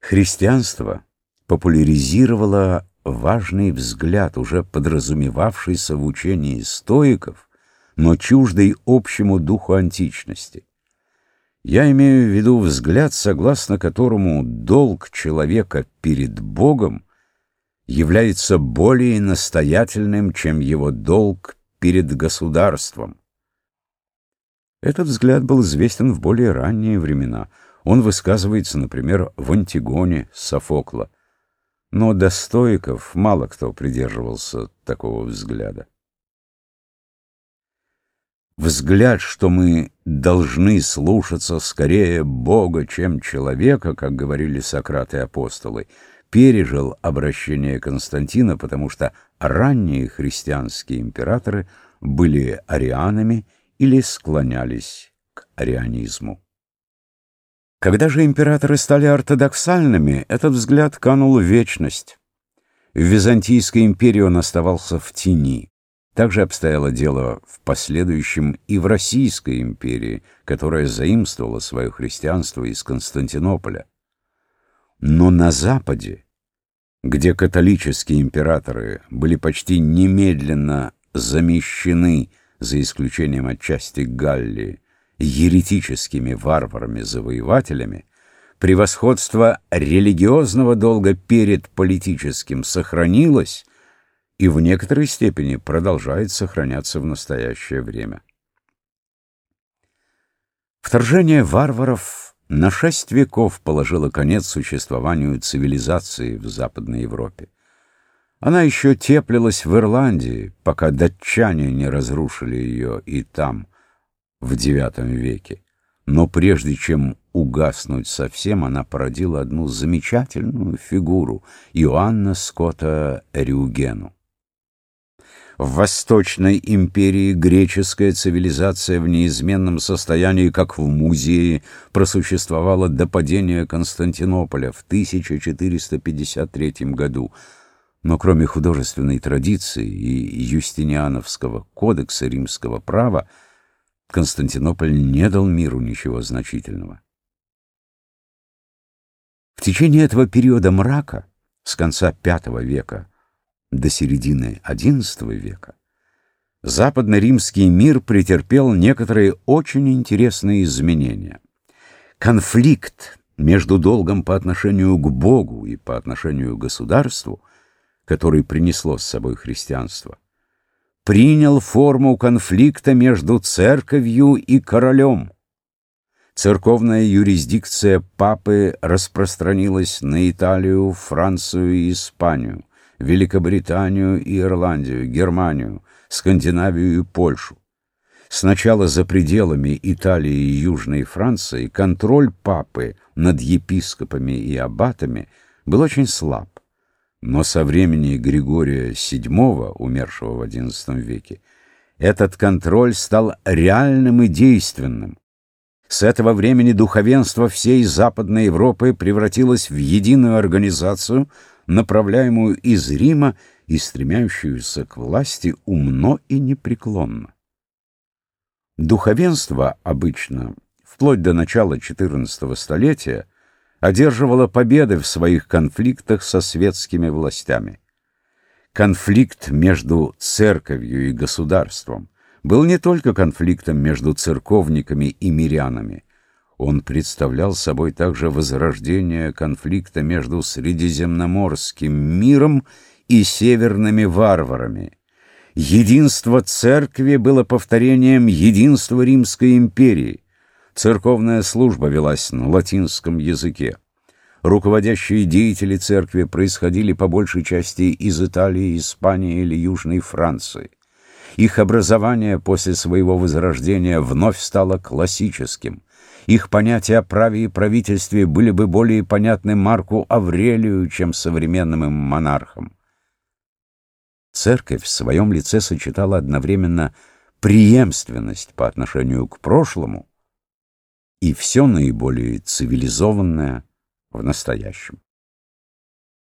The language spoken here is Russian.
Христианство популяризировало важный взгляд, уже подразумевавшийся в учении стоиков, но чуждый общему духу античности. Я имею в виду взгляд, согласно которому долг человека перед Богом является более настоятельным, чем его долг перед государством. Этот взгляд был известен в более ранние времена. Он высказывается, например, в Антигоне Софокла. Но до стоиков мало кто придерживался такого взгляда. Взгляд, что мы должны слушаться скорее Бога, чем человека, как говорили Сократ и апостолы, пережил обращение Константина, потому что ранние христианские императоры были арианами или склонялись к арианизму. Когда же императоры стали ортодоксальными, этот взгляд канул в вечность. В Византийской империи он оставался в тени. Так же обстояло дело в последующем и в Российской империи, которая заимствовала свое христианство из Константинополя. Но на Западе, где католические императоры были почти немедленно замещены, за исключением отчасти Галлии, еретическими варварами-завоевателями, превосходство религиозного долга перед политическим сохранилось и в некоторой степени продолжает сохраняться в настоящее время. Вторжение варваров на шесть веков положило конец существованию цивилизации в Западной Европе. Она еще теплилась в Ирландии, пока датчане не разрушили ее и там, в IX веке. Но прежде чем угаснуть совсем, она породила одну замечательную фигуру — Иоанна Скотта Рюгену. В Восточной империи греческая цивилизация в неизменном состоянии, как в музее, просуществовала до падения Константинополя в 1453 году. Но кроме художественной традиции и юстиниановского кодекса римского права, Константинополь не дал миру ничего значительного. В течение этого периода мрака, с конца V века, до середины XI века западно-римский мир претерпел некоторые очень интересные изменения. Конфликт между долгом по отношению к Богу и по отношению к государству, который принесло с собой христианство, принял форму конфликта между церковью и королем. Церковная юрисдикция папы распространилась на Италию, Францию и Испанию. Великобританию и Ирландию, Германию, Скандинавию и Польшу. Сначала за пределами Италии и Южной Франции контроль папы над епископами и аббатами был очень слаб. Но со времени Григория VII, умершего в XI веке, этот контроль стал реальным и действенным. С этого времени духовенство всей Западной Европы превратилось в единую организацию, направляемую из Рима и стремящуюся к власти умно и непреклонно. Духовенство обычно, вплоть до начала XIV столетия, одерживало победы в своих конфликтах со светскими властями. Конфликт между церковью и государством был не только конфликтом между церковниками и мирянами, он представлял собой также возрождение конфликта между Средиземноморским миром и северными варварами. Единство церкви было повторением единства Римской империи. Церковная служба велась на латинском языке. Руководящие деятели церкви происходили по большей части из Италии, Испании или Южной Франции. Их образование после своего возрождения вновь стало классическим. Их понятия о праве и правительстве были бы более понятны Марку Аврелию, чем современным им монархам. Церковь в своем лице сочетала одновременно преемственность по отношению к прошлому и все наиболее цивилизованное в настоящем.